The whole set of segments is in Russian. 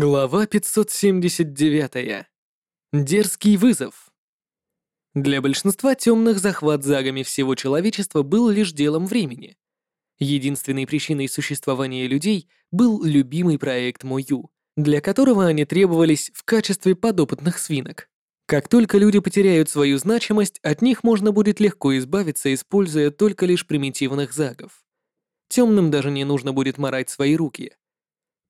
Глава 579. Дерзкий вызов. Для большинства темных захват загами всего человечества был лишь делом времени. Единственной причиной существования людей был любимый проект Мою, для которого они требовались в качестве подопытных свинок. Как только люди потеряют свою значимость, от них можно будет легко избавиться, используя только лишь примитивных загов. Темным даже не нужно будет морать свои руки —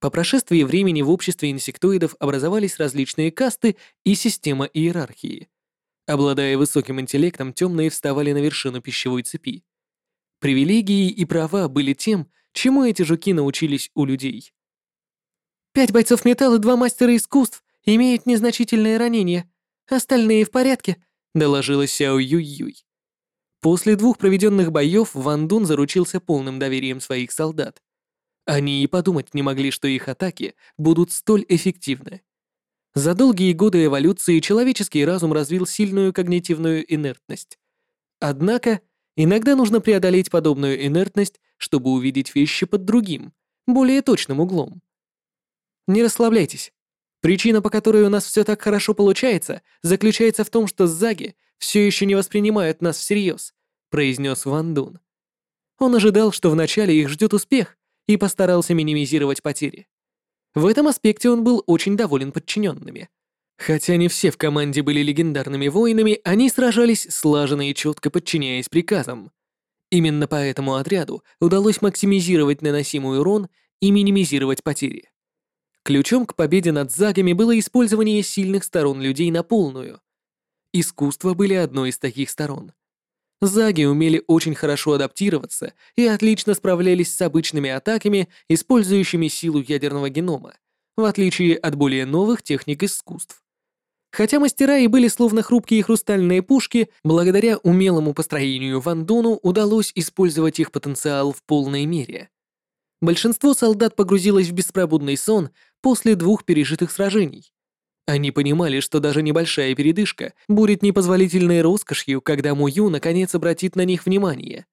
по прошествии времени в обществе инсектоидов образовались различные касты и система иерархии. Обладая высоким интеллектом, темные вставали на вершину пищевой цепи. Привилегии и права были тем, чему эти жуки научились у людей. «Пять бойцов металла и два мастера искусств имеют незначительные ранения. Остальные в порядке», — доложила Сяо Юй-Юй. После двух проведенных боев Ван Дун заручился полным доверием своих солдат. Они и подумать не могли, что их атаки будут столь эффективны. За долгие годы эволюции человеческий разум развил сильную когнитивную инертность. Однако, иногда нужно преодолеть подобную инертность, чтобы увидеть вещи под другим, более точным углом. Не расслабляйтесь. Причина, по которой у нас все так хорошо получается, заключается в том, что заги все еще не воспринимают нас всерьез, произнес Ван Дун. Он ожидал, что вначале их ждет успех, и постарался минимизировать потери. В этом аспекте он был очень доволен подчиненными. Хотя не все в команде были легендарными воинами, они сражались слаженно и четко подчиняясь приказам. Именно по этому отряду удалось максимизировать наносимый урон и минимизировать потери. Ключом к победе над загами было использование сильных сторон людей на полную. Искусства были одной из таких сторон. Заги умели очень хорошо адаптироваться и отлично справлялись с обычными атаками, использующими силу ядерного генома, в отличие от более новых техник искусств. Хотя мастера и были словно хрупкие хрустальные пушки, благодаря умелому построению Ван Дуну удалось использовать их потенциал в полной мере. Большинство солдат погрузилось в беспробудный сон после двух пережитых сражений, они понимали, что даже небольшая передышка будет непозволительной роскошью, когда Мую наконец обратит на них внимание.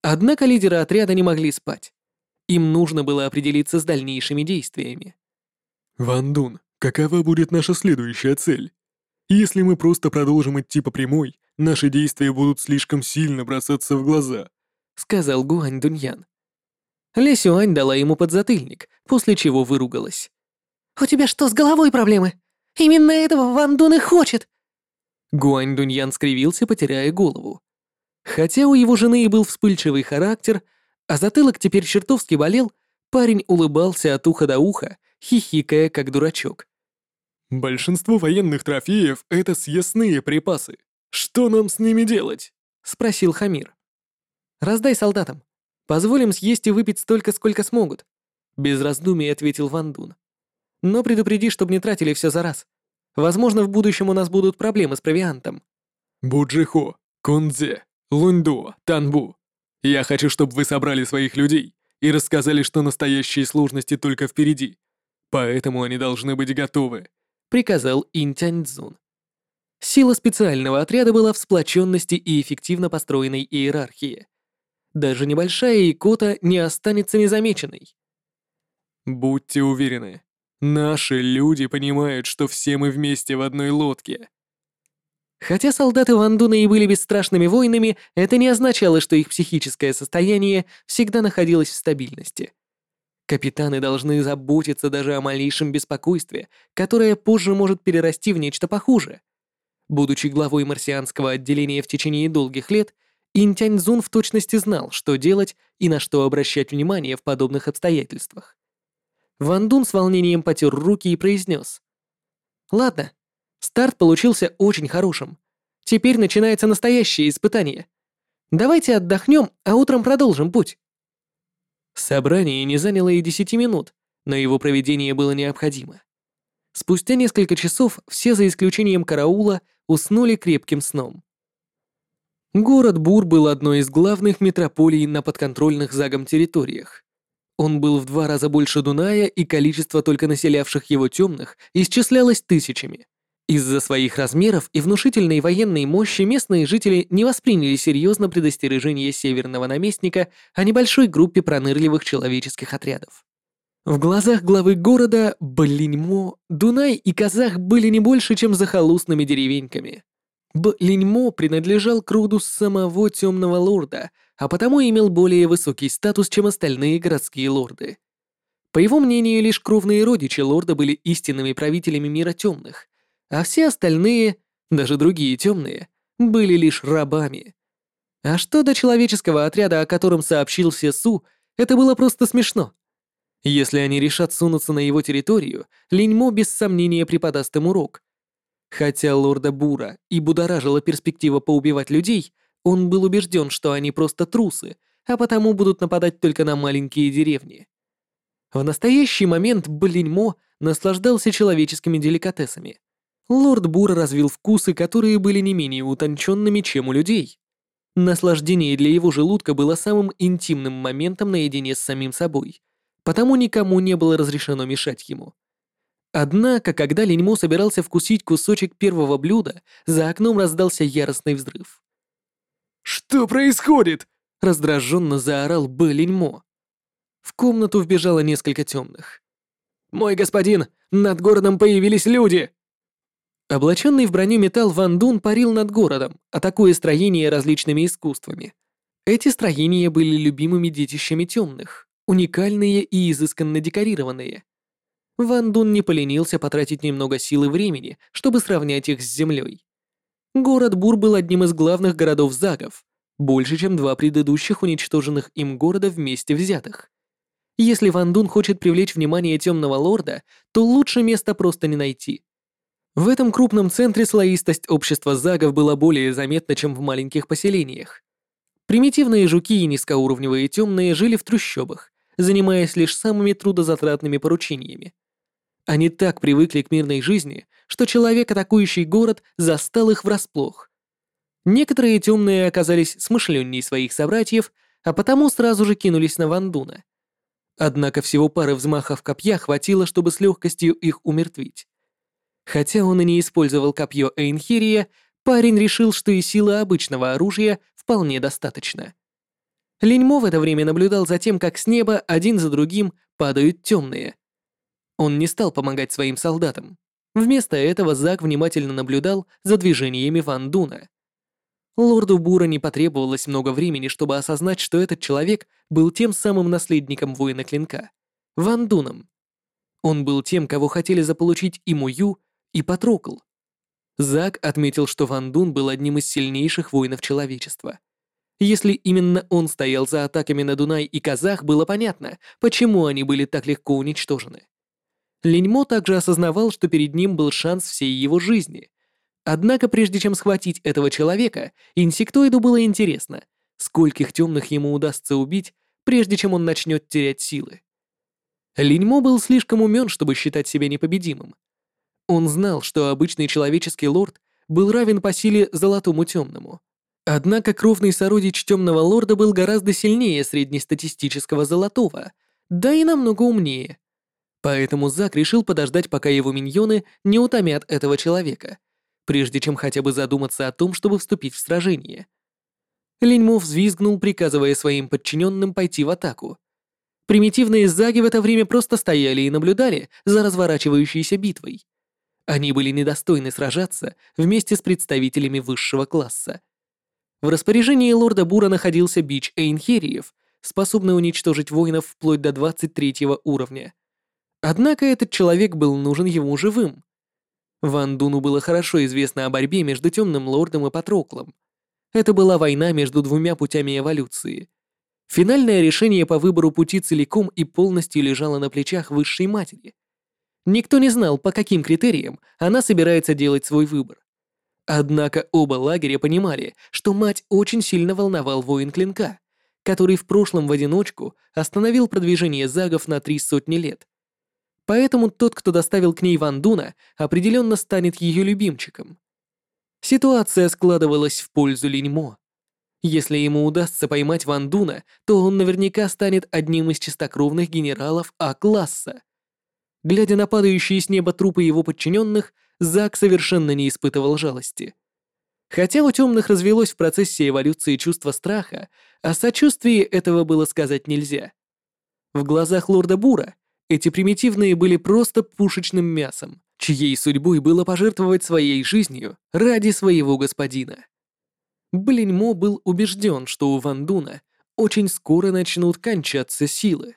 Однако лидеры отряда не могли спать. Им нужно было определиться с дальнейшими действиями. «Ван Дун, какова будет наша следующая цель? Если мы просто продолжим идти по прямой, наши действия будут слишком сильно бросаться в глаза», — сказал Гуань Дуньян. Ле Сюань дала ему подзатыльник, после чего выругалась. «У тебя что, с головой проблемы? Именно этого Ван Дун и хочет!» Гуань Дуньян скривился, потеряя голову. Хотя у его жены и был вспыльчивый характер, а затылок теперь чертовски болел, парень улыбался от уха до уха, хихикая как дурачок. «Большинство военных трофеев — это съестные припасы. Что нам с ними делать?» — спросил Хамир. «Раздай солдатам. Позволим съесть и выпить столько, сколько смогут», — без раздумий ответил Ван Дун. Но предупреди, чтобы не тратили все за раз. Возможно, в будущем у нас будут проблемы с провиантом. Буджихо, Кунзе, Луньдо, Танбу. Я хочу, чтобы вы собрали своих людей и рассказали, что настоящие сложности только впереди. Поэтому они должны быть готовы», — приказал Интяньцзун. Сила специального отряда была в сплоченности и эффективно построенной иерархии. Даже небольшая икота не останется незамеченной. «Будьте уверены, Наши люди понимают, что все мы вместе в одной лодке. Хотя солдаты Вандуна и были бесстрашными воинами, это не означало, что их психическое состояние всегда находилось в стабильности. Капитаны должны заботиться даже о малейшем беспокойстве, которое позже может перерасти в нечто похуже. Будучи главой марсианского отделения в течение долгих лет, Интяньзун в точности знал, что делать и на что обращать внимание в подобных обстоятельствах. Ван Дун с волнением потер руки и произнес. «Ладно, старт получился очень хорошим. Теперь начинается настоящее испытание. Давайте отдохнем, а утром продолжим путь». Собрание не заняло и десяти минут, но его проведение было необходимо. Спустя несколько часов все, за исключением караула, уснули крепким сном. Город Бур был одной из главных метрополий на подконтрольных Загом территориях. Он был в два раза больше Дуная, и количество только населявших его темных исчислялось тысячами. Из-за своих размеров и внушительной военной мощи местные жители не восприняли серьезно предостережение северного наместника о небольшой группе пронырливых человеческих отрядов. В глазах главы города Блиньмо, Дунай и Казах были не больше, чем захолустными деревеньками. Блиньмо принадлежал к роду самого Темного Лорда, а потому имел более высокий статус, чем остальные городские лорды. По его мнению, лишь кровные родичи лорда были истинными правителями мира темных, а все остальные, даже другие темные, были лишь рабами. А что до человеческого отряда, о котором сообщил Сесу, это было просто смешно. Если они решат сунуться на его территорию, Линьмо без сомнения преподаст им урок. Хотя лорда Бура и будоражила перспектива поубивать людей, он был убежден, что они просто трусы, а потому будут нападать только на маленькие деревни. В настоящий момент Блиньмо наслаждался человеческими деликатесами. Лорд Бур развил вкусы, которые были не менее утонченными, чем у людей. Наслаждение для его желудка было самым интимным моментом наедине с самим собой, потому никому не было разрешено мешать ему. Однако, когда Леньмо собирался вкусить кусочек первого блюда, за окном раздался яростный взрыв. «Что происходит?» — раздраженно заорал Б. Леньмо. В комнату вбежало несколько темных. «Мой господин, над городом появились люди!» Облаченный в броню металл Ван Дун парил над городом, атакуя строения различными искусствами. Эти строения были любимыми детищами темных, уникальные и изысканно декорированные. Ван Дун не поленился потратить немного сил и времени, чтобы сравнять их с землей. Город Бур был одним из главных городов Загов, больше, чем два предыдущих уничтоженных им города вместе взятых. Если Ван Дун хочет привлечь внимание Темного Лорда, то лучше места просто не найти. В этом крупном центре слоистость общества загов была более заметна, чем в маленьких поселениях. Примитивные жуки и низкоуровневые темные жили в трущобах, занимаясь лишь самыми трудозатратными поручениями. Они так привыкли к мирной жизни, что человек, атакующий город, застал их врасплох. Некоторые темные оказались смышленней своих собратьев, а потому сразу же кинулись на Вандуна. Однако всего пары взмахов копья хватило, чтобы с легкостью их умертвить. Хотя он и не использовал копье Эйнхирия, парень решил, что и силы обычного оружия вполне достаточно. Линьмо в это время наблюдал за тем, как с неба один за другим падают темные. Он не стал помогать своим солдатам. Вместо этого Зак внимательно наблюдал за движениями Ван Дуна. Лорду Бура не потребовалось много времени, чтобы осознать, что этот человек был тем самым наследником воина клинка — Ван Дуном. Он был тем, кого хотели заполучить и Мую, и Патрокл. Зак отметил, что Ван Дун был одним из сильнейших воинов человечества. Если именно он стоял за атаками на Дунай и Казах, было понятно, почему они были так легко уничтожены. Линьмо также осознавал, что перед ним был шанс всей его жизни. Однако прежде чем схватить этого человека, инсектоиду было интересно, скольких темных ему удастся убить, прежде чем он начнет терять силы. Линьмо был слишком умен, чтобы считать себя непобедимым, он знал, что обычный человеческий лорд был равен по силе золотому темному. Однако кровный сородич темного лорда был гораздо сильнее среднестатистического золотого, да и намного умнее. Поэтому Зак решил подождать, пока его миньоны не утомят этого человека, прежде чем хотя бы задуматься о том, чтобы вступить в сражение. Линьмо взвизгнул, приказывая своим подчиненным пойти в атаку. Примитивные заги в это время просто стояли и наблюдали за разворачивающейся битвой. Они были недостойны сражаться вместе с представителями высшего класса. В распоряжении лорда Бура находился бич Эйнхериев, способный уничтожить воинов вплоть до 23 уровня. Однако этот человек был нужен ему живым. Ван Дуну было хорошо известно о борьбе между Темным Лордом и Патроклом. Это была война между двумя путями эволюции. Финальное решение по выбору пути целиком и полностью лежало на плечах Высшей Матери — Никто не знал, по каким критериям она собирается делать свой выбор. Однако оба лагеря понимали, что мать очень сильно волновал воин клинка, который в прошлом в одиночку остановил продвижение загов на три сотни лет. Поэтому тот, кто доставил к ней Вандуна, определенно станет ее любимчиком. Ситуация складывалась в пользу Линьмо. Если ему удастся поймать Вандуна, то он наверняка станет одним из чистокровных генералов А-класса. Глядя на падающие с неба трупы его подчиненных, Зак совершенно не испытывал жалости. Хотя у темных развелось в процессе эволюции чувство страха, о сочувствии этого было сказать нельзя. В глазах лорда Бура Эти примитивные были просто пушечным мясом, чьей судьбой было пожертвовать своей жизнью ради своего господина. Блиньмо был убежден, что у Ван Дуна очень скоро начнут кончаться силы.